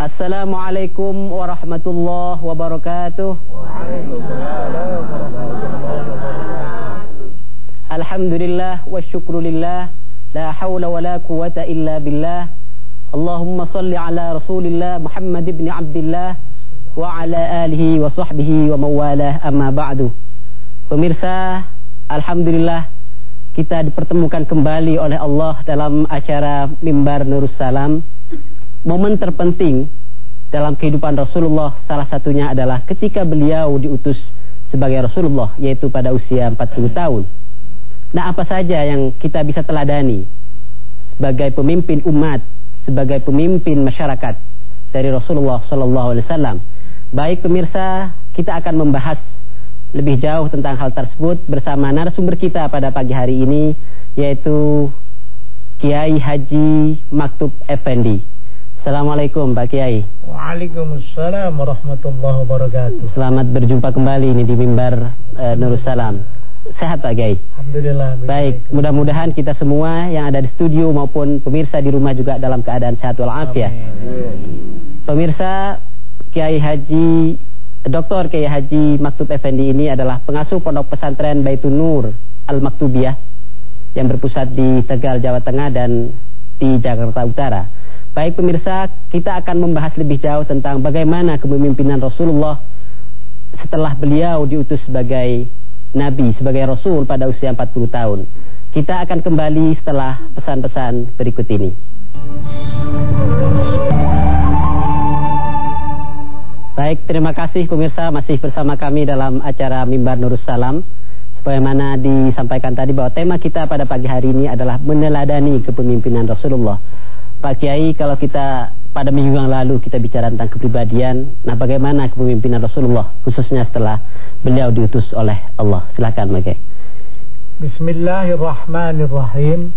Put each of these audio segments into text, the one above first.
Assalamualaikum warahmatullahi wabarakatuh. Alhamdulillah wa syukrulillah la hawla wa la quwata illa billah. Allahumma salli ala Rasulillah Muhammad ibn Abdullah wa ala alihi wa sahbihi wa mawalah amma ba'du. Pemirsa, alhamdulillah kita dipertemukan kembali oleh Allah dalam acara Mimbar Nurus Salam. Momen terpenting dalam kehidupan Rasulullah salah satunya adalah ketika beliau diutus sebagai Rasulullah yaitu pada usia 40 tahun. Nah, apa saja yang kita bisa teladani sebagai pemimpin umat, sebagai pemimpin masyarakat dari Rasulullah sallallahu alaihi wasallam. Baik pemirsa, kita akan membahas lebih jauh tentang hal tersebut bersama narasumber kita pada pagi hari ini yaitu Kiai Haji Maktub Effendi. Assalamualaikum Pak Kiai. Waalaikumsalam warahmatullahi wabarakatuh. Selamat berjumpa kembali ini di mimbar uh, Nurul Salam. Sehat Pak Kiai? Alhamdulillah. Baik, mudah-mudahan kita semua yang ada di studio maupun pemirsa di rumah juga dalam keadaan sehat walafiat. Pemirsa Kiai Haji Dr. Kiai Haji Maktub Effendi ini adalah pengasuh pondok pesantren Baitun Nur Al-Maktubiyah yang berpusat di Tegal, Jawa Tengah dan di Jakarta Utara. Baik pemirsa, kita akan membahas lebih jauh tentang bagaimana kepemimpinan Rasulullah setelah beliau diutus sebagai Nabi, sebagai Rasul pada usia 40 tahun. Kita akan kembali setelah pesan-pesan berikut ini. Baik, terima kasih pemirsa masih bersama kami dalam acara Mimbar Nurus Salam. Sebagaimana disampaikan tadi bahwa tema kita pada pagi hari ini adalah meneladani kepemimpinan Rasulullah. Pak Kiai, kalau kita pada minggu yang lalu kita bicara tentang kepribadian, nah bagaimana kepemimpinan Rasulullah khususnya setelah beliau diutus oleh Allah. Silakan Pak Kiai. Bismillahirrahmanirrahim.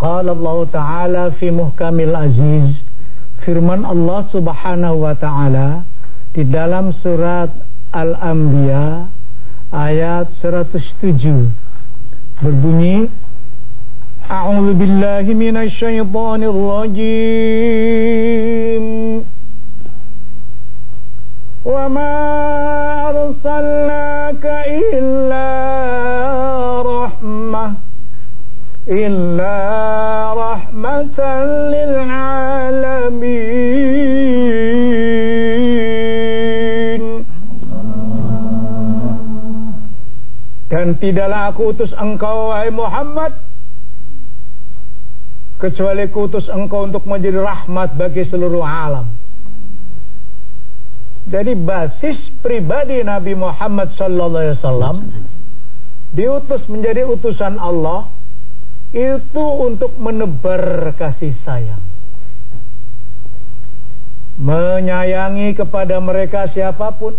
Qala Allah Ta'ala fi muhkamil aziz. Firman Allah Subhanahu wa taala di dalam surat Al-Anbiya ayat 107 berbunyi A'udzu billahi minasy syaithanir rajim Wa ma arsalnaka illa rahmah illa rahmatan lil alamin Dan tidaklah aku utus engkau wahai Muhammad kecuali kutus engkau untuk menjadi rahmat bagi seluruh alam. Jadi basis pribadi Nabi Muhammad wasallam diutus menjadi utusan Allah itu untuk menebar kasih sayang. Menyayangi kepada mereka siapa pun,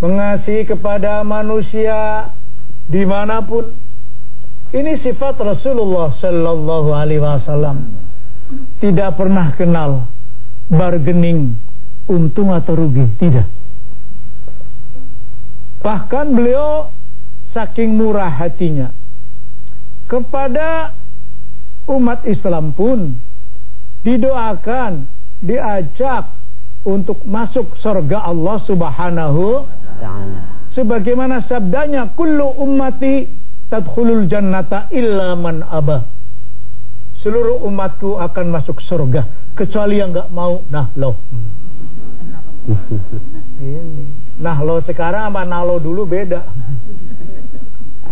mengasihi kepada manusia di mana pun. Ini sifat Rasulullah Sallallahu Alaihi Wasallam. Tidak pernah kenal bargaining untung atau rugi, tidak. Bahkan beliau saking murah hatinya kepada umat Islam pun didoakan, diajak untuk masuk surga Allah Subhanahu sebagaimana sabdanya kullu ummati tadkhulul jannata illa man abah seluruh umatku akan masuk surga kecuali yang nggak mau nah lo. Ini. Nah lo sekarang sama nalo dulu beda.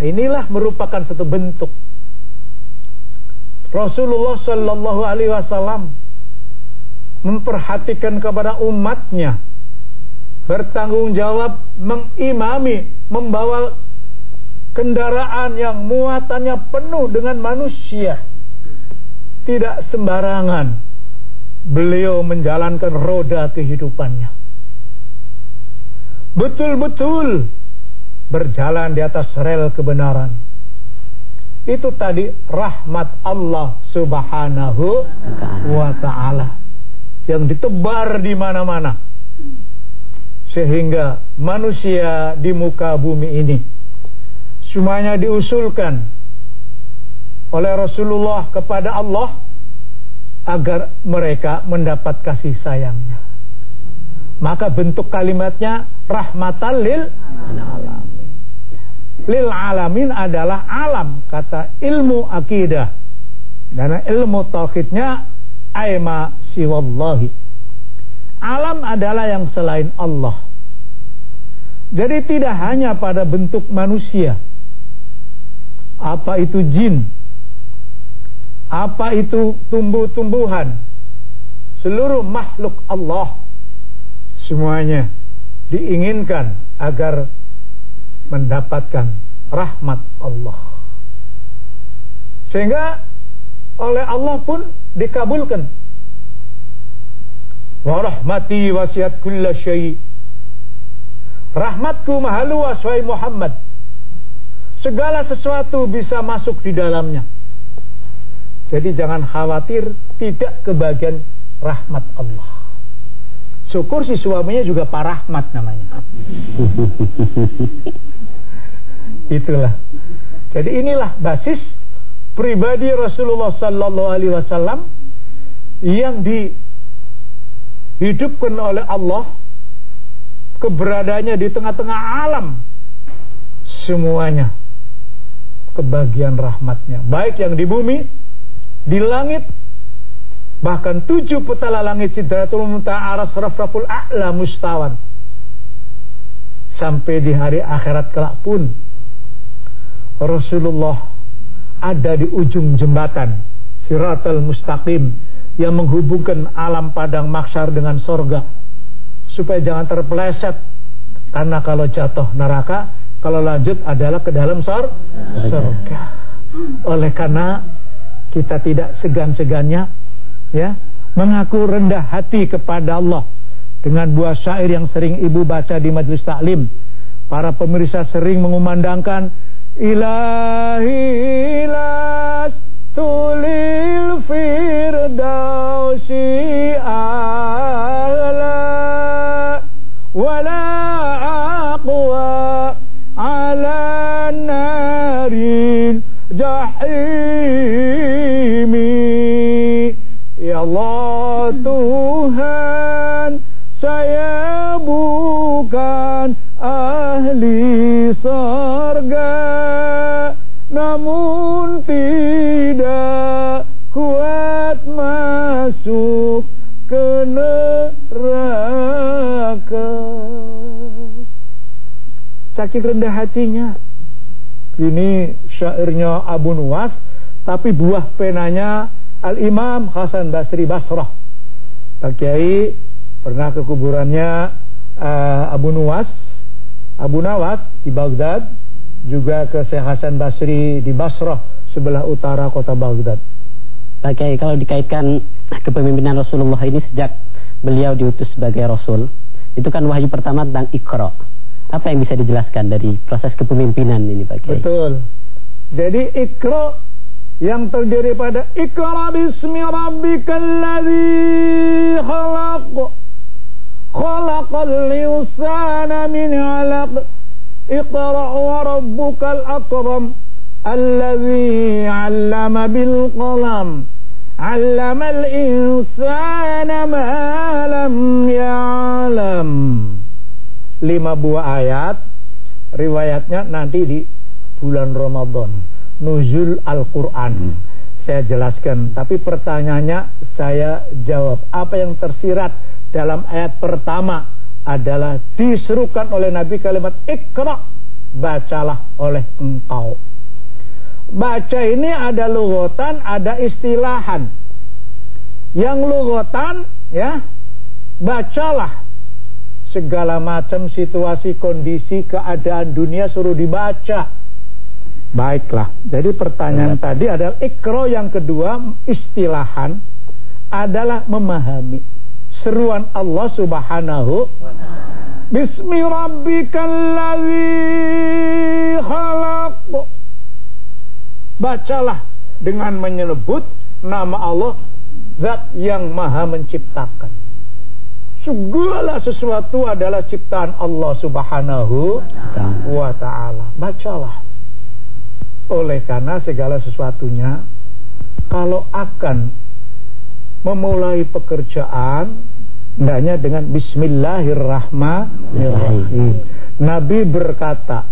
Inilah merupakan satu bentuk. Rasulullah Shallallahu Alaihi Wasallam memperhatikan kepada umatnya bertanggung jawab mengimami membawa kendaraan yang muatannya penuh dengan manusia. Tidak sembarangan beliau menjalankan roda kehidupannya. Betul-betul berjalan di atas rel kebenaran. Itu tadi rahmat Allah Subhanahu wa taala yang ditebar di mana-mana sehingga manusia di muka bumi ini semuanya diusulkan oleh Rasulullah kepada Allah agar mereka mendapat kasih sayangnya. Maka bentuk kalimatnya rahmatan lil alamin. Lil alamin adalah alam kata ilmu akidah. Karena ilmu tauhidnya aima siwallahi. Alam adalah yang selain Allah. Jadi tidak hanya pada bentuk manusia. Apa itu jin? Apa itu tumbuh-tumbuhan? Seluruh makhluk Allah semuanya diinginkan agar mendapatkan rahmat Allah. Sehingga oleh Allah pun dikabulkan. Wa rahmati wasiat kulla. Rahmatku maha luas wahai Muhammad. Segala sesuatu bisa masuk di dalamnya. Jadi jangan khawatir tidak kebagian rahmat Allah. Syukur si suaminya juga Pak Rahmat namanya. Itulah. Jadi inilah basis pribadi Rasulullah Sallallahu Alaihi Wasallam yang dihidupkan oleh Allah keberadaannya di tengah-tengah alam semuanya kebagian rahmatnya. Baik yang di bumi di langit bahkan tujuh petala langit sidratul muntaha aras rafraful a'la mustawan. Sampai di hari akhirat kelak pun Rasulullah ada di ujung jembatan siratul mustaqim yang menghubungkan alam padang maksar dengan sorga. Supaya jangan terpeleset karena kalau jatuh neraka kalau lanjut adalah ke dalam sar surga. Oleh karena kita tidak segan-segannya ya mengaku rendah hati kepada Allah dengan buah syair yang sering ibu baca di majelis taklim. Para pemirsa sering mengumandangkan Ilahi las tulil firdausi ala wala aqwa النار الجحيم Ya Allah Tuhan saya bukan ahli sorga namun tidak kuat masuk ke neraka. Saking rendah hatinya. Ini syairnya Abu Nuwas, tapi buah penanya Al-Imam Hasan Basri Basrah. Pak Kiai pernah ke kuburannya uh, Abu Nuwas, Abu Nawas di Baghdad, juga ke Syekh Hasan Basri di Basrah, sebelah utara kota Baghdad. Pak Kiai, kalau dikaitkan kepemimpinan Rasulullah ini sejak beliau diutus sebagai Rasul, itu kan wahyu pertama tentang Iqra. Apa yang bisa dijelaskan dari proses kepemimpinan ini Pak Kiai? Betul. Jadi Iqra yang terdiri pada Iqra bismi rabbikal ladzi khalaq khalaqal insana min 'alaq rabbukal akram alladzi 'allama bil qalam Allamal insana ma lam ya'lam. Lima buah ayat riwayatnya nanti di bulan Ramadan. Nuzul Al-Qur'an. Hmm. Saya jelaskan, tapi pertanyaannya saya jawab. Apa yang tersirat dalam ayat pertama adalah diserukan oleh Nabi kalimat Iqra, bacalah oleh engkau. Baca ini ada lugotan, ada istilahan. Yang lugotan, ya, bacalah segala macam situasi, kondisi, keadaan dunia suruh dibaca. Baiklah. Jadi pertanyaan ya. tadi adalah ikro yang kedua istilahan adalah memahami seruan Allah Subhanahu Bismi rabbikal khalaq Bacalah dengan menyebut nama Allah Zat yang maha menciptakan Segala sesuatu adalah ciptaan Allah subhanahu wa ta'ala Bacalah Oleh karena segala sesuatunya Kalau akan memulai pekerjaan hendaknya dengan Bismillahirrahmanirrahim. Nabi berkata,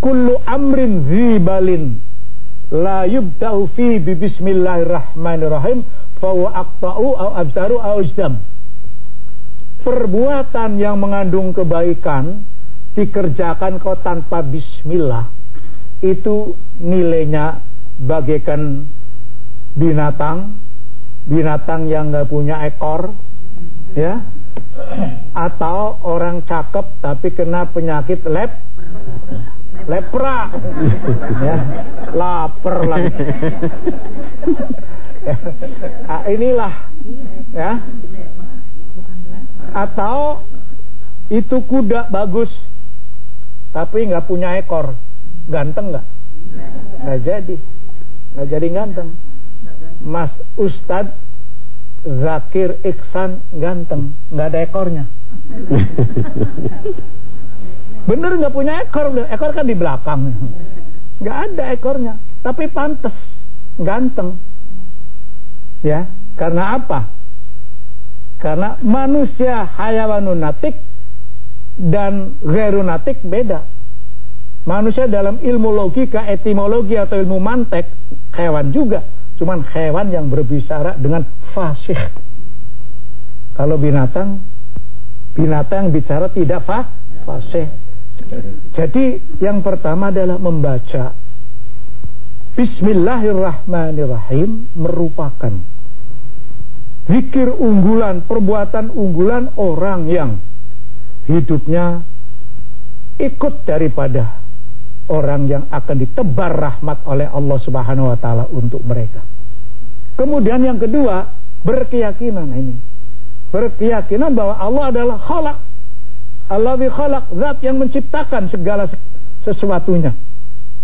Kullu amrin zibalin la yubda'u fi bi bismillahirrahmanirrahim fawa aqta'u au absaru au izdam. Perbuatan yang mengandung kebaikan dikerjakan kau tanpa bismillah itu nilainya bagaikan binatang binatang yang nggak punya ekor ya atau orang cakep tapi kena penyakit lep lepra ya lapar lagi. Nah, inilah ya atau itu kuda bagus tapi nggak punya ekor. Ganteng nggak? Nggak jadi. Nggak jadi ganteng. Mas Ustad Zakir Iksan ganteng. Nggak ada ekornya. Bener nggak punya ekor? Ekor kan di belakang. Nggak ada ekornya. Tapi pantas. Ganteng. Ya karena apa karena manusia hayawanun natik dan gerunatik beda. Manusia dalam ilmu logika etimologi atau ilmu mantek hewan juga. Cuman hewan yang berbicara dengan fasih. Kalau binatang binatang bicara tidak fa fasih. Jadi yang pertama adalah membaca. Bismillahirrahmanirrahim merupakan zikir unggulan, perbuatan unggulan orang yang hidupnya ikut daripada orang yang akan ditebar rahmat oleh Allah Subhanahu wa taala untuk mereka. Kemudian yang kedua, berkeyakinan ini. Berkeyakinan bahwa Allah adalah khalaq Allah bi khalaq, zat yang menciptakan segala sesuatunya.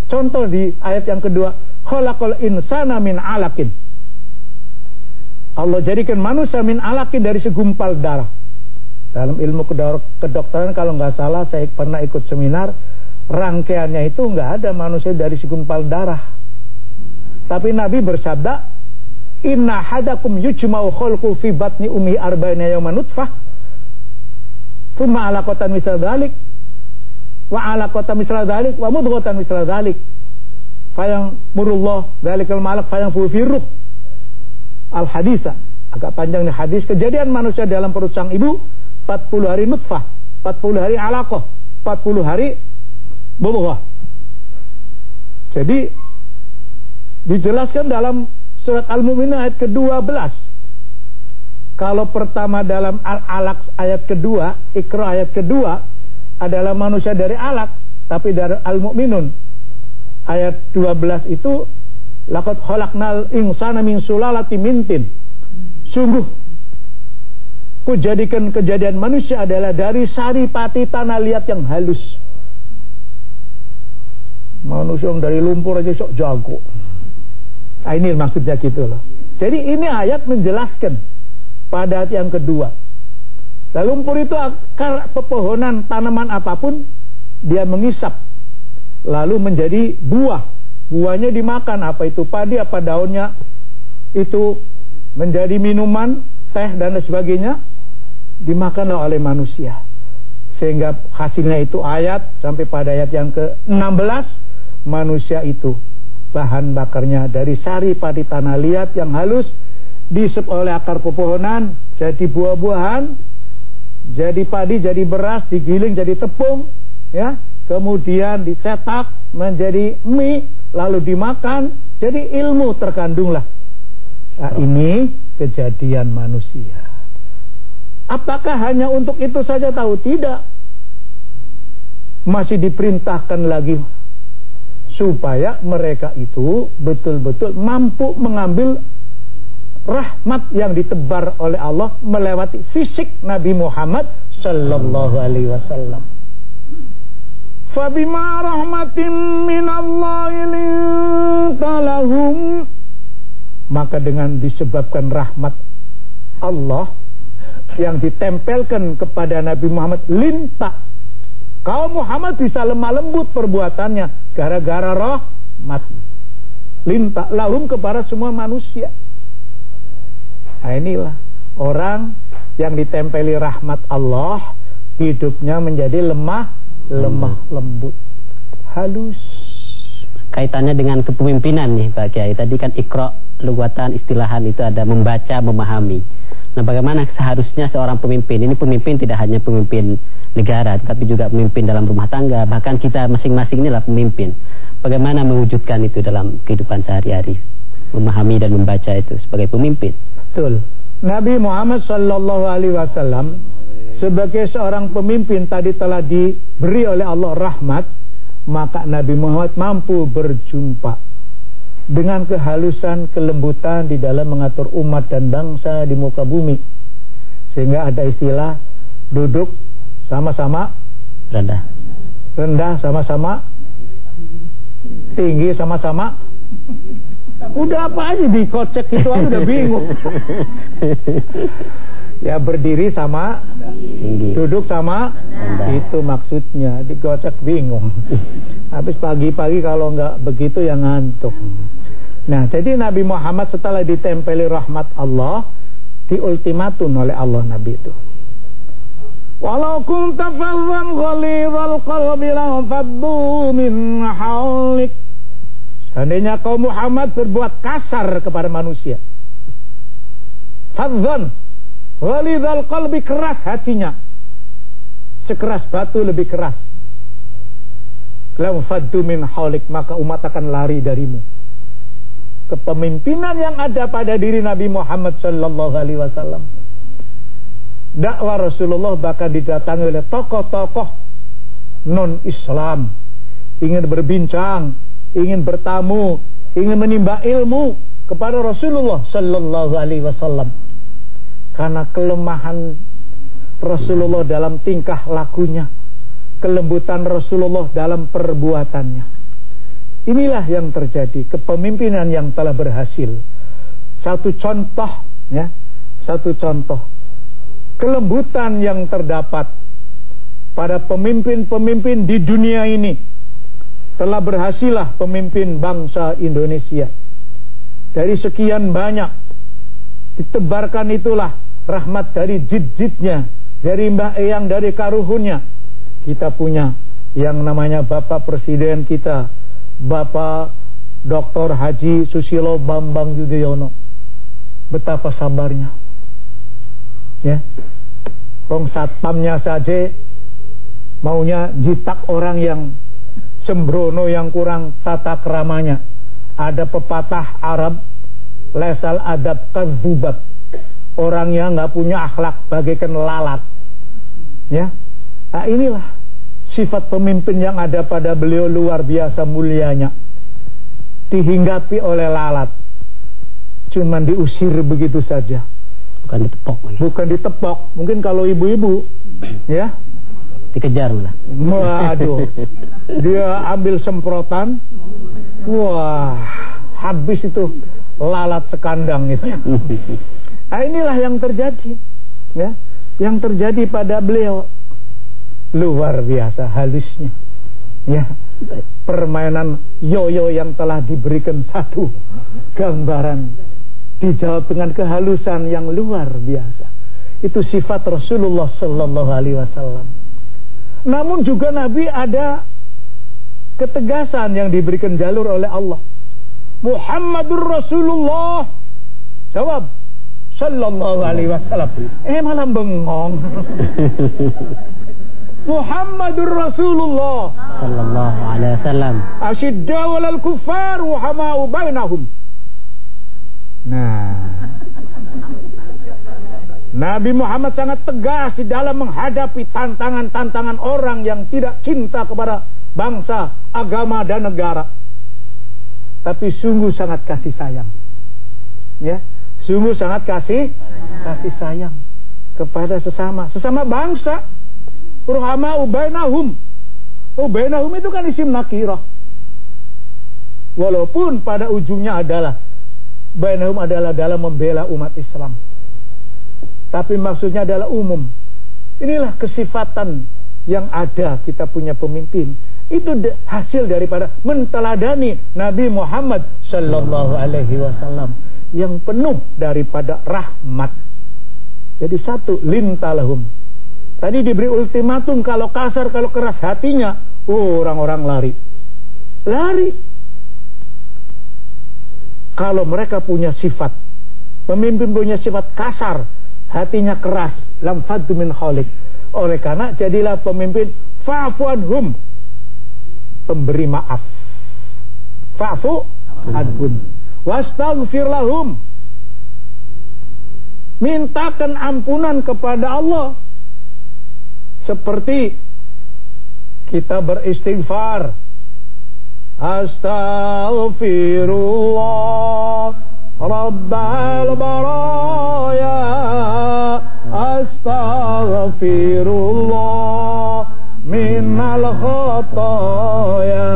Contoh di ayat yang kedua, khalaqal insana min alakin. Allah jadikan manusia min alakin dari segumpal darah. Dalam ilmu kedokteran kalau nggak salah saya pernah ikut seminar, rangkaiannya itu nggak ada manusia dari segumpal darah. Tapi Nabi bersabda, Inna hadakum yujma'u khalqu fi batni umi arba'ina yawma nutfah Summa ala misal dalik wa ala misal dalik wa mudghatan misal dalik fayang murullah dalikal malak fayang fufiruh al hadisa agak panjang nih hadis. Kejadian manusia dalam perut sang ibu 40 hari nutfah 40 hari alaqah 40 hari mudghah jadi dijelaskan dalam surat Al-Mu'minun ayat ke-12 kalau pertama dalam al-alaq ayat kedua, ikra ayat kedua adalah manusia dari alak, tapi dari al-mu'minun. Ayat 12 itu laqad khalaqnal insana min sulalati mintin. Sungguh kujadikan kejadian manusia adalah dari sari pati tanah liat yang halus. Manusia yang dari lumpur aja sok jago. Nah, ini maksudnya gitu loh. Jadi ini ayat menjelaskan pada yang kedua. Lalu lumpur itu akar pepohonan tanaman apa pun dia mengisap lalu menjadi buah. Buahnya dimakan apa itu padi apa daunnya itu menjadi minuman, teh dan sebagainya dimakan oleh manusia. Sehingga hasilnya itu ayat sampai pada ayat yang ke-16 manusia itu bahan bakarnya dari sari padi tanah liat yang halus disep oleh akar pepohonan jadi buah-buahan jadi padi jadi beras digiling jadi tepung ya kemudian dicetak menjadi mie lalu dimakan jadi ilmu terkandunglah. Nah, ini kejadian manusia. Apakah hanya untuk itu saja? Tahu tidak. Masih diperintahkan lagi supaya mereka itu betul-betul mampu mengambil rahmat yang ditebar oleh Allah melewati fisik Nabi Muhammad sallallahu alaihi wasallam. Fabima rahmatin minallahi lintalahum maka dengan disebabkan rahmat Allah yang ditempelkan kepada Nabi Muhammad linta. Kaum Muhammad bisa lemah lembut perbuatannya gara-gara rahmat. Linta lahum kepada semua manusia. Nah inilah orang yang ditempeli rahmat Allah hidupnya menjadi lemah, lemah lembut, halus. Kaitannya dengan kepemimpinan nih Pak Kiai. Tadi kan ikro, luguatan, istilahan itu ada membaca, memahami. Nah bagaimana seharusnya seorang pemimpin, ini pemimpin tidak hanya pemimpin negara, tapi juga pemimpin dalam rumah tangga, bahkan kita masing-masing inilah pemimpin. Bagaimana mewujudkan itu dalam kehidupan sehari-hari, memahami dan membaca itu sebagai pemimpin. Betul. Nabi Muhammad Sallallahu Alaihi Wasallam sebagai seorang pemimpin tadi telah diberi oleh Allah rahmat, maka Nabi Muhammad mampu berjumpa dengan kehalusan, kelembutan di dalam mengatur umat dan bangsa di muka bumi. Sehingga ada istilah duduk sama-sama rendah. Rendah sama-sama tinggi sama-sama udah apa aja dikocek itu aja udah bingung ya berdiri sama tinggi duduk sama itu maksudnya dikocek bingung. Habis pagi-pagi kalau nggak begitu ya ngantuk. Nah jadi Nabi Muhammad setelah ditempeli rahmat Allah diultimatum oleh Allah Nabi itu. Walau kunta fadhan ghalidhal qalbi lanfaddu min hawlik. Seandainya kau Muhammad berbuat kasar kepada manusia. Fadhan ghalidhal qalbi keras hatinya. Sekeras batu lebih keras. Lanfaddu min hawlik maka umat akan lari darimu. Kepemimpinan yang ada pada diri Nabi Muhammad sallallahu alaihi wasallam dakwah Rasulullah bahkan didatangi oleh tokoh-tokoh non-Islam ingin berbincang, ingin bertamu, ingin menimba ilmu kepada Rasulullah sallallahu alaihi wasallam. Karena kelemahan Rasulullah dalam tingkah lakunya, kelembutan Rasulullah dalam perbuatannya. Inilah yang terjadi, kepemimpinan yang telah berhasil. Satu contoh ya, satu contoh kelembutan yang terdapat pada pemimpin-pemimpin di dunia ini telah berhasillah pemimpin bangsa Indonesia. Dari sekian banyak ditebarkan itulah rahmat dari jid-jidnya, dari Mbah Eyang, dari karuhunnya. Kita punya yang namanya Bapak Presiden kita, Bapak Dr. Haji Susilo Bambang Yudhoyono. Betapa sabarnya ya Wong satpamnya saja maunya jitak orang yang sembrono yang kurang tata keramanya. Ada pepatah Arab lesal adab kazubat. Orang yang nggak punya akhlak bagaikan lalat. Ya. Nah, inilah sifat pemimpin yang ada pada beliau luar biasa mulianya. Dihinggapi oleh lalat. Cuman diusir begitu saja bukan ditepok bukan ditepok mungkin kalau ibu-ibu ya dikejar lah waduh dia ambil semprotan wah habis itu lalat sekandang itu nah inilah yang terjadi ya yang terjadi pada beliau luar biasa halusnya ya permainan yoyo yang telah diberikan satu gambaran dijawab dengan kehalusan yang luar biasa. Itu sifat Rasulullah sallallahu alaihi wasallam. Namun juga Nabi ada ketegasan yang diberikan jalur oleh Allah. Muhammadur Rasulullah. Jawab. Sallallahu alaihi wasallam. Eh malah bengong. Muhammadur Rasulullah. Sallallahu alaihi wasallam. Asyidda walal kuffar wa hama'u bainahum. Nah, Nabi Muhammad sangat tegas di dalam menghadapi tantangan-tantangan orang yang tidak cinta kepada bangsa, agama, dan negara. Tapi sungguh sangat kasih sayang. Ya, sungguh sangat kasih kasih sayang kepada sesama, sesama bangsa. Ruhama ubainahum. Ubainahum itu kan isim nakirah. Walaupun pada ujungnya adalah bainahum adalah dalam membela umat Islam. Tapi maksudnya adalah umum. Inilah kesifatan yang ada kita punya pemimpin. Itu hasil daripada menteladani Nabi Muhammad sallallahu alaihi wasallam yang penuh daripada rahmat. Jadi satu, lintalahum. Tadi diberi ultimatum kalau kasar, kalau keras hatinya, oh, orang-orang lari. Lari. Kalau mereka punya sifat, pemimpin punya sifat kasar, hatinya keras, lam faddu min. Oleh karena jadilah pemimpin fa'fu anhum. Pemberi maaf. Fa'fu anhum. Wastaghfir lahum. Mintakan ampunan kepada Allah. Seperti kita beristighfar. Astaghfirullah. Rabbal baraya. Astaghfirullah. Minal khotoya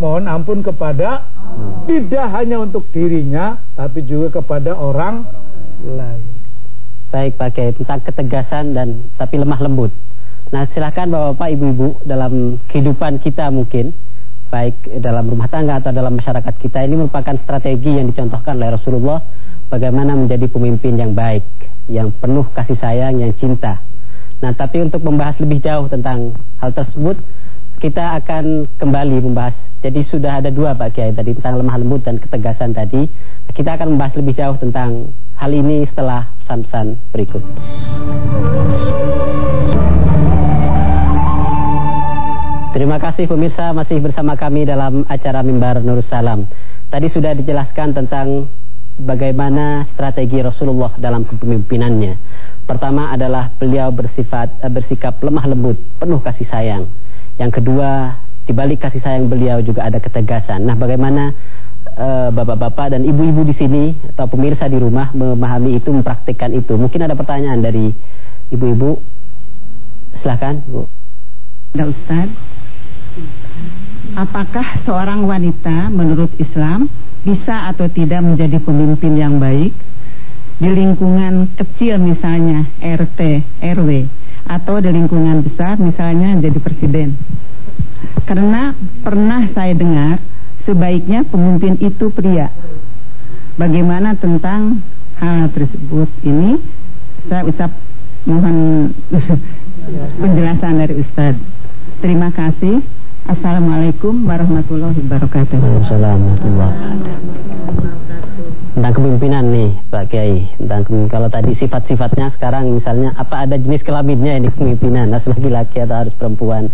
Mohon ampun kepada Tidak hanya untuk dirinya Tapi juga kepada orang lain Baik Pak Kiai, tentang ketegasan dan tapi lemah lembut. Nah silahkan Bapak-Bapak, Ibu-Ibu dalam kehidupan kita mungkin, baik dalam rumah tangga atau dalam masyarakat kita ini merupakan strategi yang dicontohkan oleh Rasulullah bagaimana menjadi pemimpin yang baik, yang penuh kasih sayang, yang cinta. Nah tapi untuk membahas lebih jauh tentang hal tersebut, kita akan kembali membahas. Jadi sudah ada dua Pak Kiai tadi tentang lemah lembut dan ketegasan tadi. Kita akan membahas lebih jauh tentang hal ini setelah pesan-pesan berikut. Terima kasih pemirsa masih bersama kami dalam acara Mimbar Nur Salam. Tadi sudah dijelaskan tentang bagaimana strategi Rasulullah dalam kepemimpinannya. Pertama adalah beliau bersifat eh, bersikap lemah lembut, penuh kasih sayang. Yang kedua, di balik kasih sayang beliau juga ada ketegasan. Nah, bagaimana Eh, bapak-bapak dan ibu-ibu di sini atau pemirsa di rumah memahami itu, mempraktikkan itu. Mungkin ada pertanyaan dari ibu-ibu. Silahkan, Bu. Ada Ustaz. Apakah seorang wanita menurut Islam bisa atau tidak menjadi pemimpin yang baik di lingkungan kecil misalnya RT, RW atau di lingkungan besar misalnya jadi presiden? Karena pernah saya dengar sebaiknya pemimpin itu pria. Bagaimana tentang hal tersebut ini? Saya ucap mohon penjelasan dari Ustadz. Terima kasih. Assalamualaikum warahmatullahi wabarakatuh. Assalamualaikum Tentang kepemimpinan nih Pak Kiai Tentang kalau tadi sifat-sifatnya sekarang misalnya Apa ada jenis kelaminnya ini kepemimpinan Harus laki-laki atau harus perempuan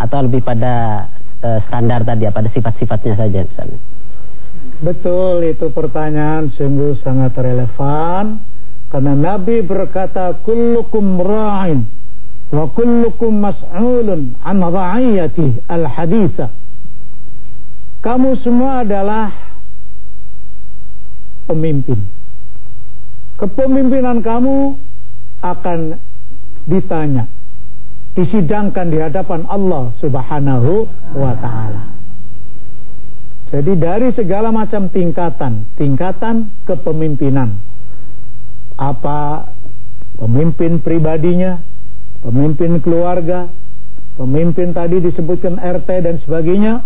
Atau lebih pada uh, standar tadi apa ada sifat-sifatnya saja misalnya. Betul itu pertanyaan sungguh sangat relevan karena Nabi berkata kullukum ra'in wa kullukum mas'ulun an ra'iyati al-haditha. Kamu semua adalah pemimpin. Kepemimpinan kamu akan ditanya disidangkan di hadapan Allah Subhanahu wa taala. Jadi dari segala macam tingkatan, tingkatan kepemimpinan. Apa pemimpin pribadinya, pemimpin keluarga, pemimpin tadi disebutkan RT dan sebagainya,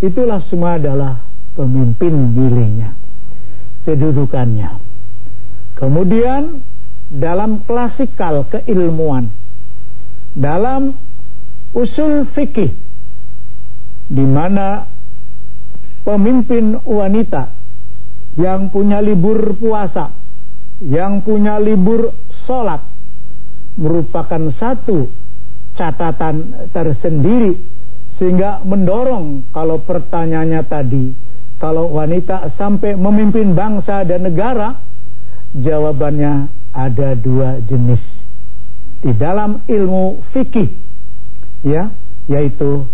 itulah semua adalah pemimpin dirinya. Kedudukannya. Kemudian dalam klasikal keilmuan dalam usul fikih di mana pemimpin wanita yang punya libur puasa, yang punya libur sholat merupakan satu catatan tersendiri sehingga mendorong kalau pertanyaannya tadi kalau wanita sampai memimpin bangsa dan negara jawabannya ada dua jenis. Di dalam ilmu fikih ya yaitu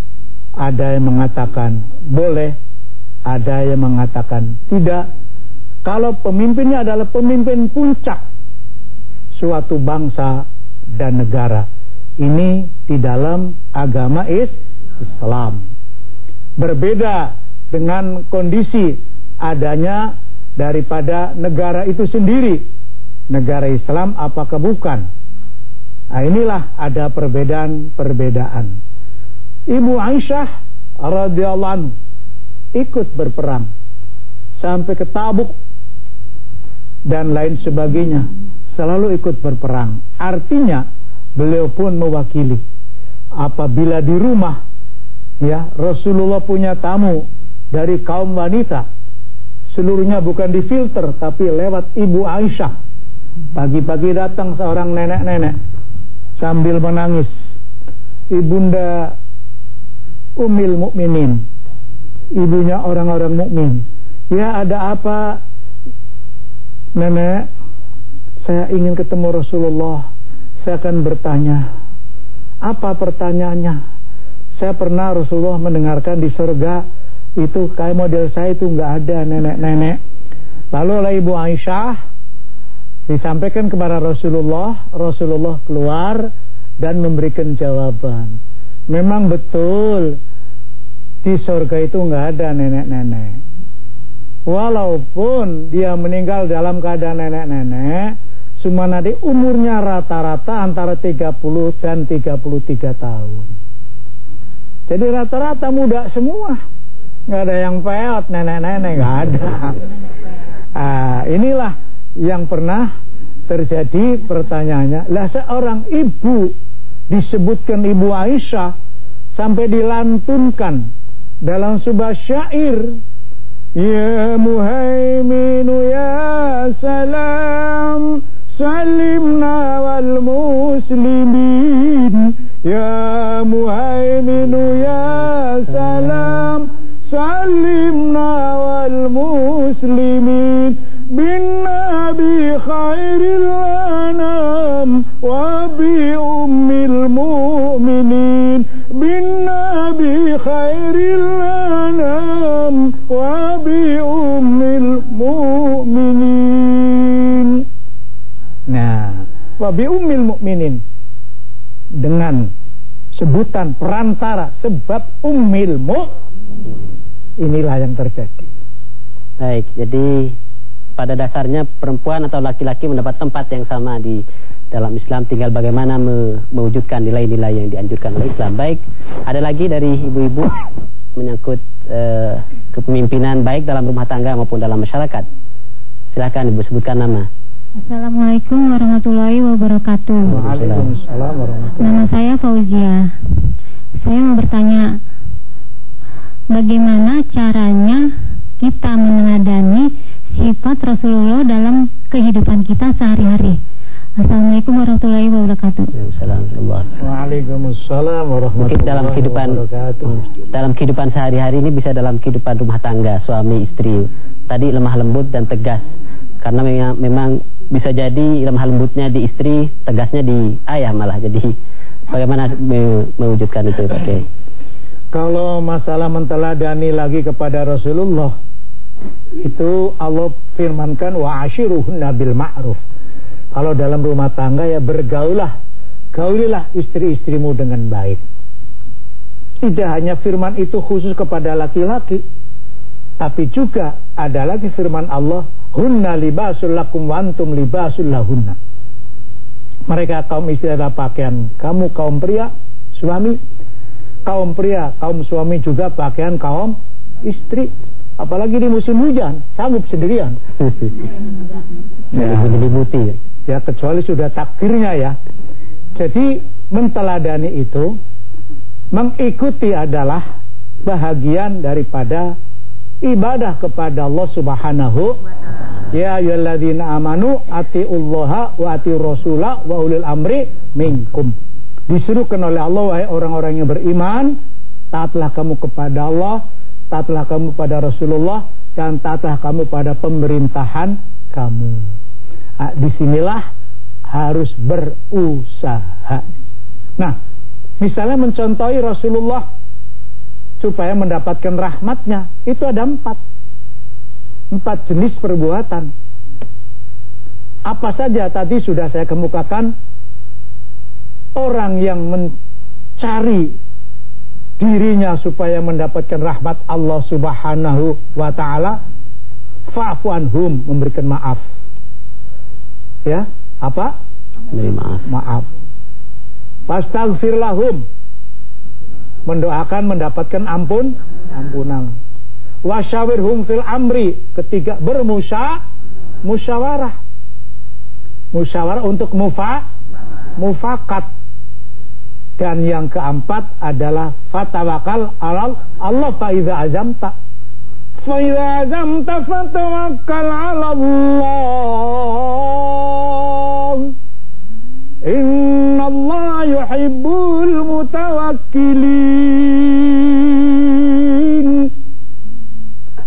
ada yang mengatakan boleh ada yang mengatakan tidak. Kalau pemimpinnya adalah pemimpin puncak suatu bangsa dan negara ini di dalam agama Islam. Berbeda dengan kondisi adanya daripada negara itu sendiri negara Islam apakah bukan Nah inilah ada perbedaan-perbedaan. Ibu Aisyah radhiyallahu anhu ikut berperang sampai ke Tabuk dan lain sebagainya. Selalu ikut berperang. Artinya beliau pun mewakili. Apabila di rumah ya Rasulullah punya tamu dari kaum wanita, seluruhnya bukan difilter tapi lewat Ibu Aisyah. Pagi-pagi datang seorang nenek-nenek sambil menangis. Ibunda Umil Mukminin, ibunya orang-orang mukmin. Ya ada apa, nenek? Saya ingin ketemu Rasulullah. Saya akan bertanya. Apa pertanyaannya? Saya pernah Rasulullah mendengarkan di surga itu kayak model saya itu nggak ada nenek-nenek. Lalu oleh Ibu Aisyah disampaikan kepada Rasulullah, Rasulullah keluar dan memberikan jawaban. Memang betul di surga itu nggak ada nenek-nenek. Walaupun dia meninggal dalam keadaan nenek-nenek, Cuma nanti umurnya rata-rata antara 30 dan 33 tahun. Jadi rata-rata muda semua nggak ada yang peot nenek-nenek nggak ada. Ah, inilah yang pernah terjadi pertanyaannya. Lah seorang ibu disebutkan ibu Aisyah sampai dilantunkan dalam sebuah syair. Ya muhaimin ya salam Salimna wal muslimin. Ya muhaimin ya salam. سلمنا والمسلمين بالنبي خير الأنام وبأم المؤمنين بالنبي خير الأنام وبأم المؤمنين wa bi ummil mukminin dengan sebutan perantara sebab ummil mu inilah yang terjadi. Baik, jadi pada dasarnya perempuan atau laki-laki mendapat tempat yang sama di dalam Islam tinggal bagaimana me mewujudkan nilai-nilai yang dianjurkan oleh Islam. Baik, ada lagi dari ibu-ibu menyangkut uh, kepemimpinan baik dalam rumah tangga maupun dalam masyarakat. Silakan Ibu sebutkan nama. Assalamualaikum warahmatullahi wabarakatuh. Waalaikumsalam warahmatullahi Nama saya Fauzia. Saya mau bertanya, bagaimana caranya kita meneladani sifat Rasulullah dalam kehidupan kita sehari-hari? Assalamualaikum warahmatullahi wabarakatuh. Waalaikumsalam warahmatullahi dalam kehidupan wabarakatuh. dalam kehidupan sehari-hari ini bisa dalam kehidupan rumah tangga suami istri. Tadi lemah lembut dan tegas karena memang, memang bisa jadi lemah lembutnya di istri, tegasnya di ayah malah. Jadi bagaimana mewujudkan itu, Pak okay. Kalau masalah menteladani lagi kepada Rasulullah, itu Allah firmankan wa ashiruhunna bil ma'ruf. Kalau dalam rumah tangga ya bergaulah, gaulilah istri-istrimu dengan baik. Tidak hanya firman itu khusus kepada laki-laki, tapi juga ada lagi firman Allah Hunna libasul lakum wa antum libasul lahunna. Mereka kaum istri adalah pakaian kamu kaum pria, suami. Kaum pria, kaum suami juga pakaian kaum istri. Apalagi di musim hujan, sanggup sendirian. ya, ya. ya kecuali sudah takdirnya ya. Jadi menteladani itu mengikuti adalah bahagian daripada ibadah kepada Allah Subhanahu Ya ayyuhalladzina amanu atiullaha wa atiur rasula wa ulil amri minkum. Disuruhkan oleh Allah wahai orang-orang yang beriman, taatlah kamu kepada Allah, taatlah kamu pada Rasulullah dan taatlah kamu pada pemerintahan kamu. Nah, di sinilah harus berusaha. Nah, misalnya mencontohi Rasulullah supaya mendapatkan rahmatnya itu ada empat empat jenis perbuatan apa saja tadi sudah saya kemukakan orang yang mencari dirinya supaya mendapatkan rahmat Allah Subhanahu wa taala fa'fu anhum memberikan maaf. Ya apa? Beri maaf. Maaf. Fastaghfir lahum mendoakan mendapatkan ampun ampunan. Wasyawirhum fil amri ketiga bermusya musyawarah. Musyawarah untuk mufa mufakat. Dan yang keempat adalah fatawakal alal Allah fa iza azamta. Fa iza azamta fatawakal ala Allah. Inna Allah yuhibbul mutawakkilin.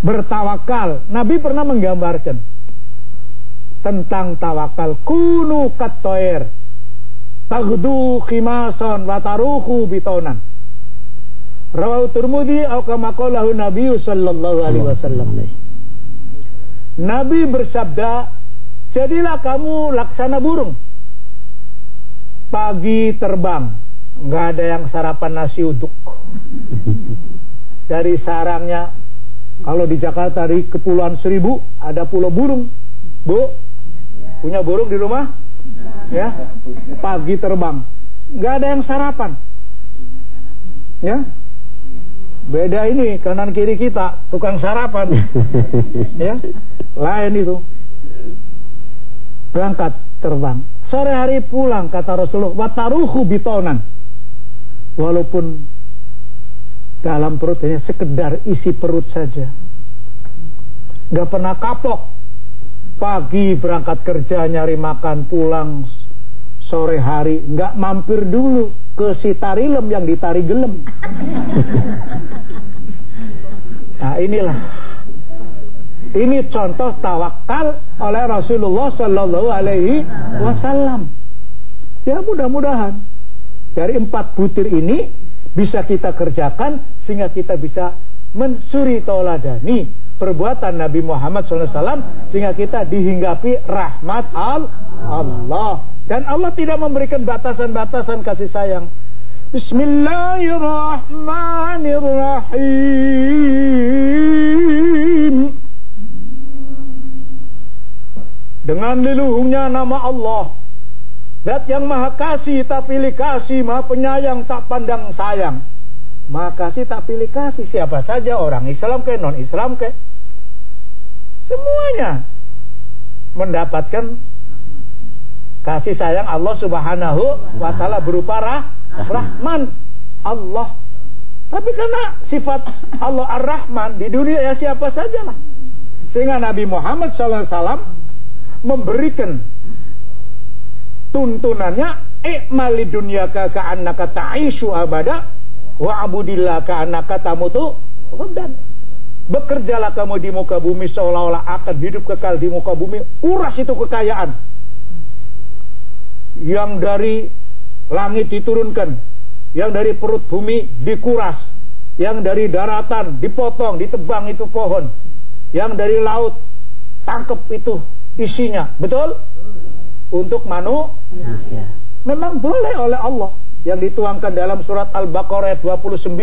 Bertawakal. Nabi pernah menggambarkan tentang tawakal. Kunu katoir tagdu khimason wa taruhu bitonan Rawahu Turmudi atau kama qalahu Nabi sallallahu alaihi wasallam. Nabi bersabda, "Jadilah kamu laksana burung. Pagi terbang, nggak ada yang sarapan nasi uduk. Dari sarangnya, kalau di Jakarta di Kepulauan Seribu ada pulau burung. Bu, punya burung di rumah? Ya? Pagi terbang. Nggak ada yang sarapan. Ya? Beda ini kanan kiri kita tukang sarapan. Ya? Lain itu. Berangkat terbang. Sore hari pulang kata Rasulullah wataruhu bitonan. Walaupun dalam perutnya sekedar isi perut saja. Nggak pernah kapok. Pagi berangkat kerja nyari makan pulang sore hari nggak mampir dulu ke si tarilem yang ditari gelem. Nah inilah. Ini contoh tawakal oleh Rasulullah Shallallahu Alaihi Wasallam. Ya mudah-mudahan. Dari empat butir ini bisa kita kerjakan sehingga kita bisa mensuri toladani perbuatan Nabi Muhammad SAW sehingga kita dihinggapi rahmat Allah. Dan Allah tidak memberikan batasan-batasan kasih sayang. Bismillahirrahmanirrahim. Dengan leluhurnya nama Allah. Zat yang maha kasih tak pilih kasih Maha penyayang tak pandang sayang Maha kasih tak pilih kasih Siapa saja orang Islam ke non Islam ke Semuanya mendapatkan kasih sayang Allah Subhanahu wa taala berupa rah, Rahman Allah. Tapi karena sifat Allah Ar-Rahman di dunia ya siapa saja lah. Sehingga Nabi Muhammad SAW memberikan tuntunannya i'mali dunyaka ka'annaka ta'isu abada wa abudillah ka'annaka tamutu dan Bekerjalah kamu di muka bumi seolah-olah akan hidup kekal di muka bumi. Uras itu kekayaan. Yang dari langit diturunkan. Yang dari perut bumi dikuras. Yang dari daratan dipotong, ditebang itu pohon. Yang dari laut tangkep itu isinya. Betul? Untuk manusia. Memang boleh oleh Allah yang dituangkan dalam surat Al-Baqarah 29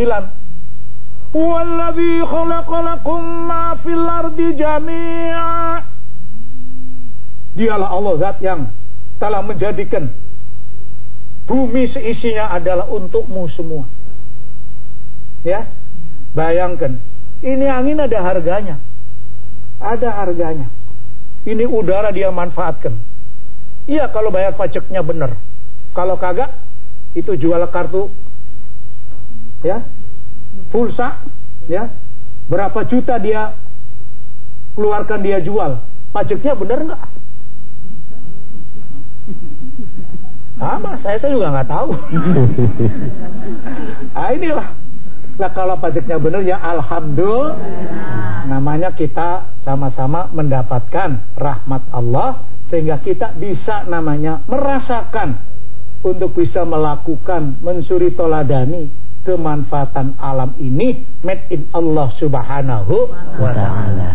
Wallazi khalaqalakum ma fil ardi jami'a Dialah Allah zat yang telah menjadikan bumi seisinya adalah untukmu semua. Ya. Bayangkan, ini angin ada harganya. Ada harganya. Ini udara dia manfaatkan. Iya kalau bayar pajaknya benar. Kalau kagak itu jual kartu ya pulsa ya. Berapa juta dia keluarkan dia jual. Pajaknya benar nggak? Sama saya saya juga nggak tahu. Ah inilah. Lah kalau pajaknya benar ya alhamdulillah namanya kita sama-sama mendapatkan rahmat Allah sehingga kita bisa namanya merasakan untuk bisa melakukan mensuri toladani kemanfaatan alam ini made in Allah Subhanahu wa taala.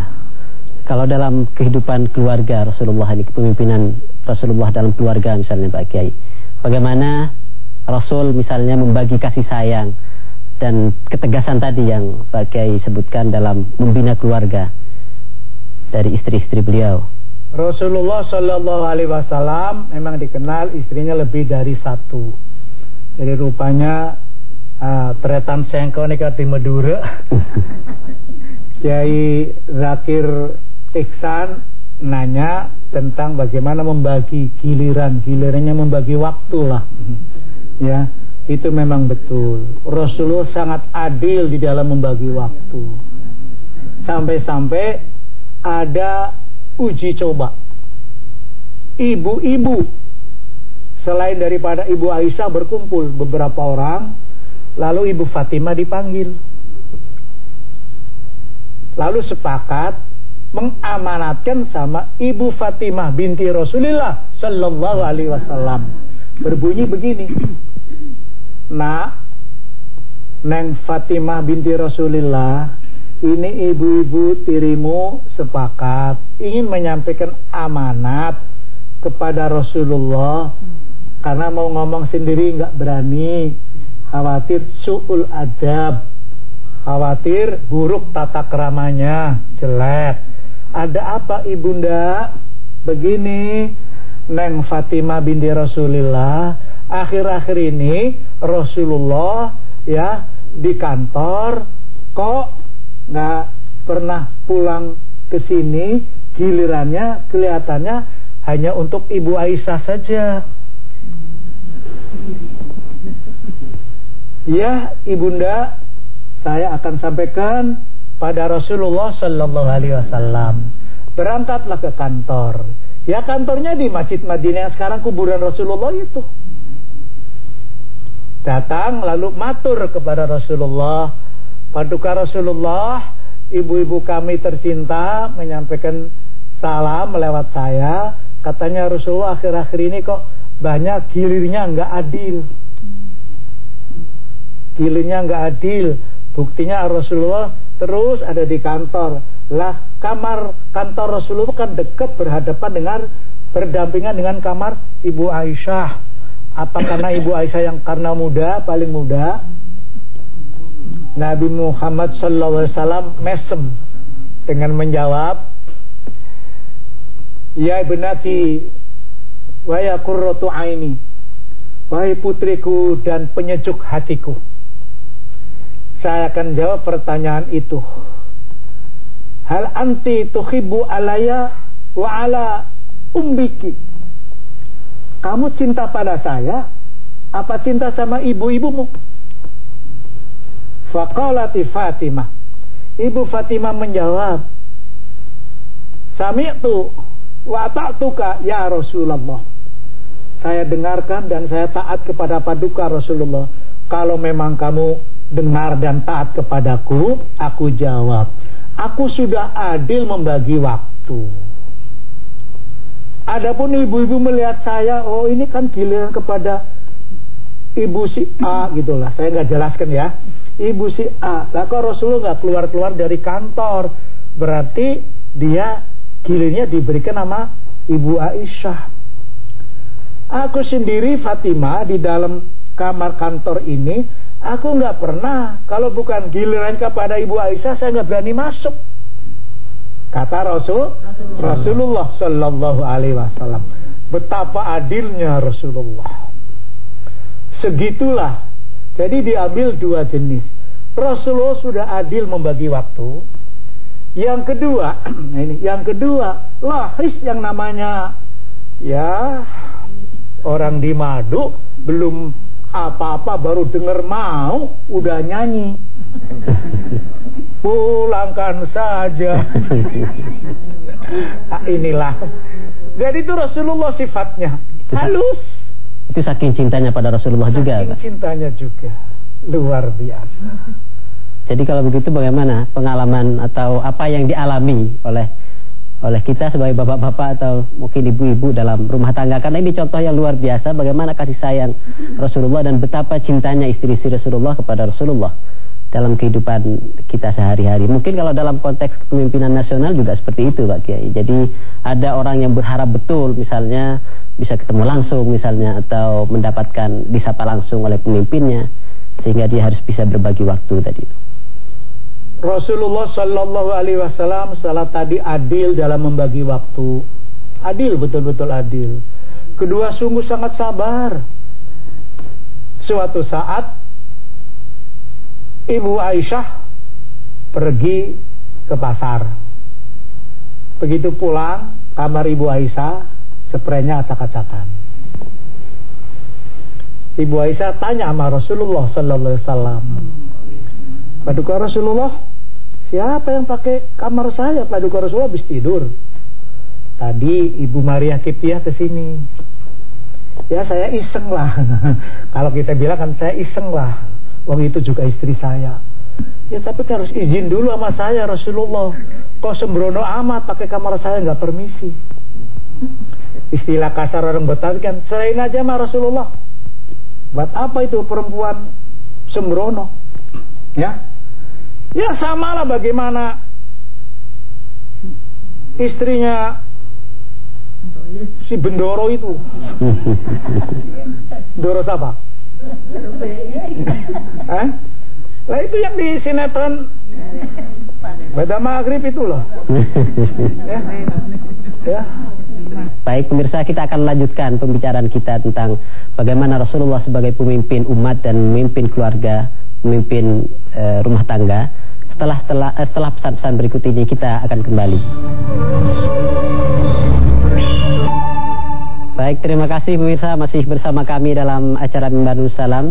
Kalau dalam kehidupan keluarga Rasulullah ini kepemimpinan Rasulullah dalam keluarga misalnya Pak Kiai. Bagaimana Rasul misalnya membagi kasih sayang dan ketegasan tadi yang Pak Kiai sebutkan dalam membina keluarga dari istri-istri beliau. Rasulullah Shallallahu Alaihi Wasallam memang dikenal istrinya lebih dari satu. Jadi rupanya uh, Tretan Sengko ini di Madura Kiai Zakir Iksan nanya tentang bagaimana membagi giliran, gilirannya membagi waktu lah. Ya, itu memang betul. Rasulullah sangat adil di dalam membagi waktu. Sampai-sampai ada uji coba. Ibu-ibu selain daripada Ibu Aisyah berkumpul beberapa orang, lalu Ibu Fatimah dipanggil. Lalu sepakat mengamanatkan sama Ibu Fatimah binti Rasulullah Sallallahu Alaihi Wasallam berbunyi begini Nak Neng Fatimah binti Rasulullah ini ibu-ibu tirimu sepakat ingin menyampaikan amanat kepada Rasulullah. Karena mau ngomong sendiri nggak berani. Khawatir suul adab. Khawatir buruk tata keramanya. Jelek. Ada apa ibunda? Begini, Neng Fatimah binti Rasulullah, akhir-akhir ini Rasulullah ya di kantor kok nggak pernah pulang ke sini, gilirannya kelihatannya hanya untuk Ibu Aisyah saja. Ya, ibunda, saya akan sampaikan pada Rasulullah Sallallahu Alaihi Wasallam. Berangkatlah ke kantor. Ya kantornya di Masjid Madinah sekarang kuburan Rasulullah itu. Datang lalu matur kepada Rasulullah. Paduka Rasulullah, ibu-ibu kami tercinta menyampaikan salam lewat saya. Katanya Rasulullah akhir-akhir ini kok banyak gilirnya nggak adil. Gilirnya nggak adil. Buktinya Rasulullah terus ada di kantor. Lah kamar kantor Rasulullah kan dekat berhadapan dengan berdampingan dengan kamar Ibu Aisyah. Apa karena Ibu Aisyah yang karena muda, paling muda? Nabi Muhammad SAW mesem dengan menjawab, Ya ibnati, wahai qurratu aini, wahai putriku dan penyejuk hatiku. Saya akan jawab pertanyaan itu. Hal anti tuhibbu alaya wa ala umbiki. Kamu cinta pada saya apa cinta sama ibu-ibumu? Faqalati Fatimah. Ibu Fatimah menjawab, Sami'tu wa ta'tuka ya Rasulullah. Saya dengarkan dan saya taat kepada paduka Rasulullah. Kalau memang kamu dengar dan taat kepadaku, aku jawab, aku sudah adil membagi waktu. Adapun ibu-ibu melihat saya, oh ini kan giliran kepada ibu si A gitulah. Saya nggak jelaskan ya. Ibu si A. Lah kok Rasulullah nggak keluar-keluar dari kantor? Berarti dia gilirnya diberikan nama Ibu Aisyah. Aku sendiri Fatimah di dalam kamar kantor ini Aku nggak pernah, kalau bukan giliran kepada Ibu Aisyah, saya nggak berani masuk. Kata Rasul, Rasulullah Sallallahu Alaihi Wasallam. Betapa adilnya Rasulullah. Segitulah. Jadi diambil dua jenis. Rasulullah sudah adil membagi waktu. Yang kedua, ini yang kedua, lahis yang namanya ya orang di madu belum apa-apa baru dengar mau udah nyanyi pulangkan saja nah, inilah jadi itu Rasulullah sifatnya halus itu saking cintanya pada Rasulullah saking juga saking cintanya juga. Luar biasa. Jadi kalau begitu bagaimana pengalaman atau apa yang dialami oleh oleh kita sebagai bapak-bapak atau mungkin ibu-ibu dalam rumah tangga? Karena ini contoh yang luar biasa. Bagaimana kasih sayang Rasulullah dan betapa cintanya istri-istri Rasulullah kepada Rasulullah dalam kehidupan kita sehari-hari. Mungkin kalau dalam konteks kepemimpinan nasional juga seperti itu Pak Kiai. Jadi ada orang yang berharap betul misalnya bisa ketemu langsung misalnya atau mendapatkan disapa langsung oleh pemimpinnya sehingga dia harus bisa berbagi waktu tadi. Rasulullah Shallallahu Alaihi Wasallam salah tadi adil dalam membagi waktu, adil betul-betul adil. Kedua sungguh sangat sabar. Suatu saat Ibu Aisyah pergi ke pasar. Begitu pulang, kamar Ibu Aisyah, spraynya acak-acakan. Ibu Aisyah tanya sama Rasulullah sallallahu alaihi wasallam. Paduka Rasulullah, siapa yang pakai kamar saya? Paduka Rasulullah habis tidur. Tadi Ibu Maria Kiptiah ke sini. Ya saya iseng lah. Kalau kita bilang kan saya iseng lah. Wong itu juga istri saya. Ya tapi harus izin dulu sama saya Rasulullah. Kok sembrono amat pakai kamar saya nggak permisi. Istilah kasar orang Betawi kan selain aja sama Rasulullah. Buat apa itu perempuan sembrono? Ya. Ya samalah bagaimana istrinya si Bendoro itu. Doro siapa? Eh? Lah itu yang di sinetron Beda maghrib itu loh. ya. ya. Baik pemirsa kita akan lanjutkan pembicaraan kita tentang bagaimana Rasulullah sebagai pemimpin umat dan memimpin keluarga, memimpin uh, rumah tangga. Setelah setelah uh, setelah pesan-pesan berikut ini kita akan kembali. Baik, terima kasih pemirsa masih bersama kami dalam acara Mimbarul Salam.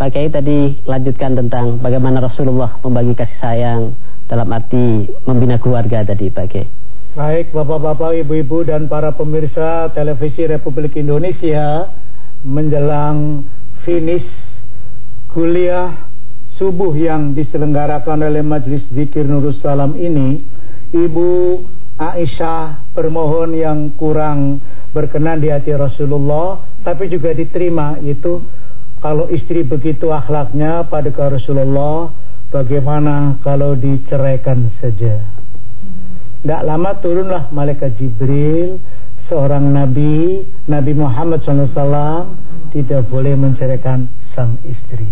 Pak Kiai tadi lanjutkan tentang bagaimana Rasulullah membagi kasih sayang dalam arti membina keluarga tadi Pak Kiai. Baik Bapak-bapak, Ibu-ibu dan para pemirsa televisi Republik Indonesia menjelang finish kuliah subuh yang diselenggarakan oleh Majelis Zikir Nurul Salam ini, Ibu Aisyah permohon yang kurang berkenan di hati Rasulullah tapi juga diterima yaitu kalau istri begitu akhlaknya pada Rasulullah, bagaimana kalau diceraikan saja? Tidak lama turunlah malaikat Jibril, seorang nabi, Nabi Muhammad SAW tidak boleh menceraikan sang istri.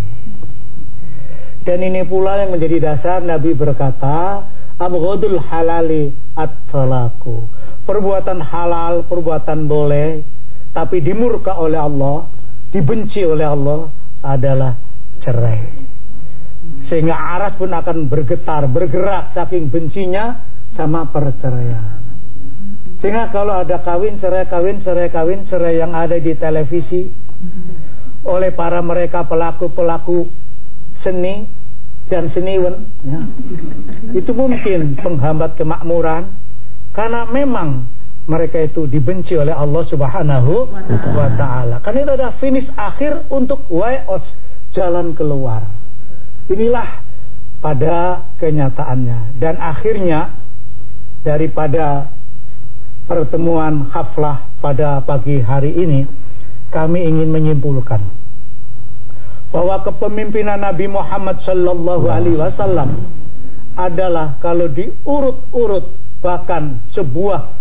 Dan ini pula yang menjadi dasar Nabi berkata, Abghadul halali at-talaku. Perbuatan halal, perbuatan boleh, tapi dimurka oleh Allah dibenci oleh Allah adalah cerai. Sehingga aras pun akan bergetar, bergerak saking bencinya sama perceraian. Sehingga kalau ada kawin, cerai, kawin, cerai, kawin, cerai yang ada di televisi oleh para mereka pelaku-pelaku seni dan seniwan, ya, itu mungkin penghambat kemakmuran karena memang mereka itu dibenci oleh Allah Subhanahu wa taala. Karena itu adalah finish akhir untuk way out, jalan keluar. Inilah pada kenyataannya dan akhirnya daripada pertemuan haflah pada pagi hari ini kami ingin menyimpulkan bahwa kepemimpinan Nabi Muhammad sallallahu alaihi wasallam adalah kalau diurut-urut bahkan sebuah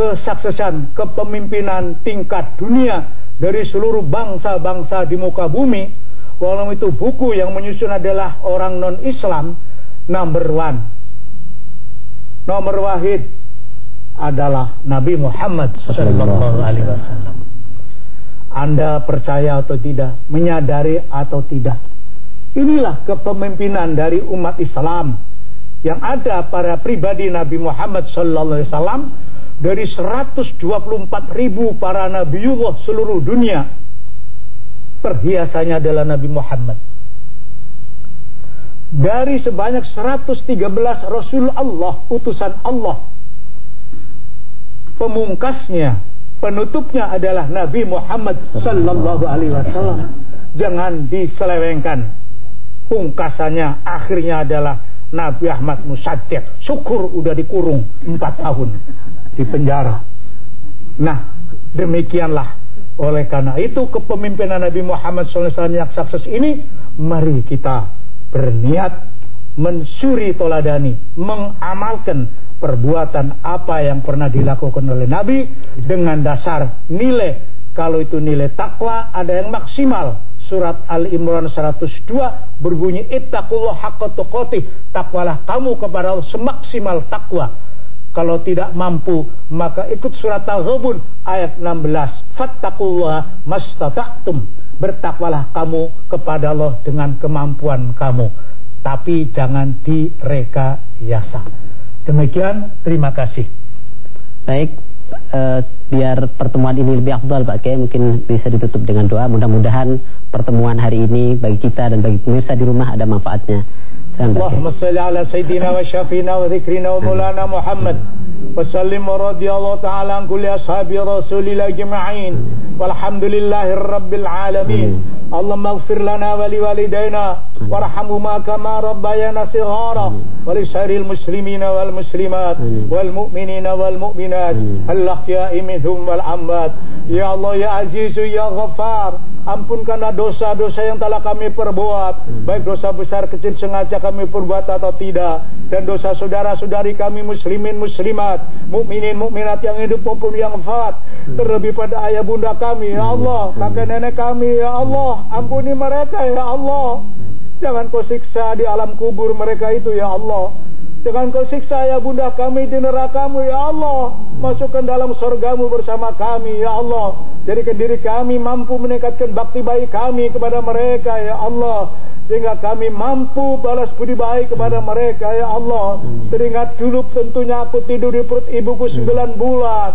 kesuksesan kepemimpinan tingkat dunia dari seluruh bangsa-bangsa di muka bumi walau itu buku yang menyusun adalah orang non-Islam number one nomor wahid adalah Nabi Muhammad Sallallahu Alaihi Wasallam. Anda percaya atau tidak, menyadari atau tidak, inilah kepemimpinan dari umat Islam yang ada pada pribadi Nabi Muhammad Sallallahu Alaihi Wasallam dari 124 ribu para nabiullah seluruh dunia. Perhiasannya adalah Nabi Muhammad. Dari sebanyak 113 Rasul Allah utusan Allah pemungkasnya penutupnya adalah Nabi Muhammad sallallahu alaihi wasallam. Jangan diselewengkan. Pungkasannya akhirnya adalah Nabi Ahmad Musaddiq. Syukur udah dikurung 4 tahun di penjara. Nah, demikianlah. Oleh karena itu kepemimpinan Nabi Muhammad SAW yang sukses ini, mari kita berniat mensuri toladani, mengamalkan perbuatan apa yang pernah dilakukan oleh Nabi dengan dasar nilai. Kalau itu nilai takwa ada yang maksimal. Surat Al-Imran 102 berbunyi ittaqullah tuqatih. Takwalah kamu kepada Allah semaksimal takwa kalau tidak mampu, maka ikut surat Al-Ghabun ayat 16. Fattakullah mastata'tum. Bertakwalah kamu kepada Allah dengan kemampuan kamu. Tapi jangan direkayasa. Demikian, terima kasih. Baik, uh, biar pertemuan ini lebih afdal Pak Kiai mungkin bisa ditutup dengan doa. Mudah-mudahan pertemuan hari ini bagi kita dan bagi pemirsa di rumah ada manfaatnya. اللهم صل على سيدنا وشفينا وذكرنا ومولانا محمد وسلم ورضي الله تعالى عن كل أصحاب رسول الله أجمعين والحمد لله رب العالمين اللهم اغفر لنا ولوالدينا وارحمهما كما ربيانا صغارا ولسائر المسلمين والمسلمات والمؤمنين والمؤمنات الأحياء minhum wal. Ya Allah ya Azizu ya Ghaffar, ampunkanlah dosa-dosa yang telah kami perbuat, baik dosa besar kecil sengaja kami perbuat atau tidak, dan dosa saudara-saudari kami muslimin muslimat, mukminin mukminat yang hidup maupun yang wafat, terlebih pada ayah bunda kami ya Allah, kakek nenek kami ya Allah, ampuni mereka ya Allah. Jangan kau siksa di alam kubur mereka itu ya Allah Jangan kau siksa ya bunda kami di nerakamu ya Allah. Masukkan dalam surgamu bersama kami ya Allah. Jadikan diri kami mampu meningkatkan bakti baik kami kepada mereka ya Allah. Sehingga kami mampu balas budi baik kepada mereka ya Allah. Teringat dulu tentunya aku tidur di perut ibuku sembilan bulan.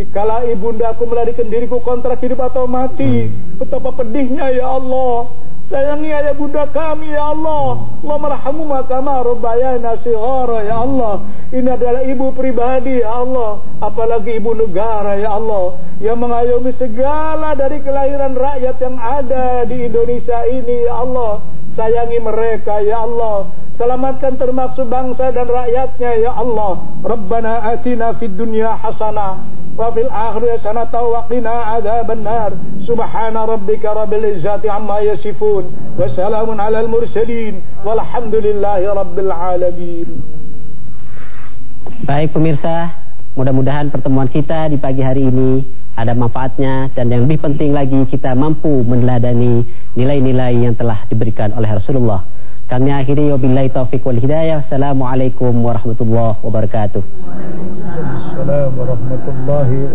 Dikala ibundaku melarikan diriku kontrak hidup atau mati Betapa pedihnya ya Allah. Sayangi ayah bunda kami ya Allah. Allah merhamu kama rabbayana sighara ya Allah. Ini adalah ibu pribadi ya Allah. Apalagi ibu negara ya Allah. Yang mengayomi segala dari kelahiran rakyat yang ada di Indonesia ini ya Allah. Sayangi mereka ya Allah. Selamatkan termasuk bangsa dan rakyatnya ya Allah. Rabbana atina fid dunya hasanah وفي الآخرة حسنة وقنا عذاب النار سبحان ربك رب العزة عما يصفون وسلام على المرسلين والحمد لله رب العالمين Baik pemirsa, mudah-mudahan pertemuan kita di pagi hari ini ada manfaatnya dan yang lebih penting lagi kita mampu meneladani nilai-nilai yang telah diberikan oleh Rasulullah. Kami akhiri wabillahi taufiq wal hidayah. Assalamualaikum warahmatullahi wabarakatuh. Assalamualaikum warahmatullahi wabarakatuh.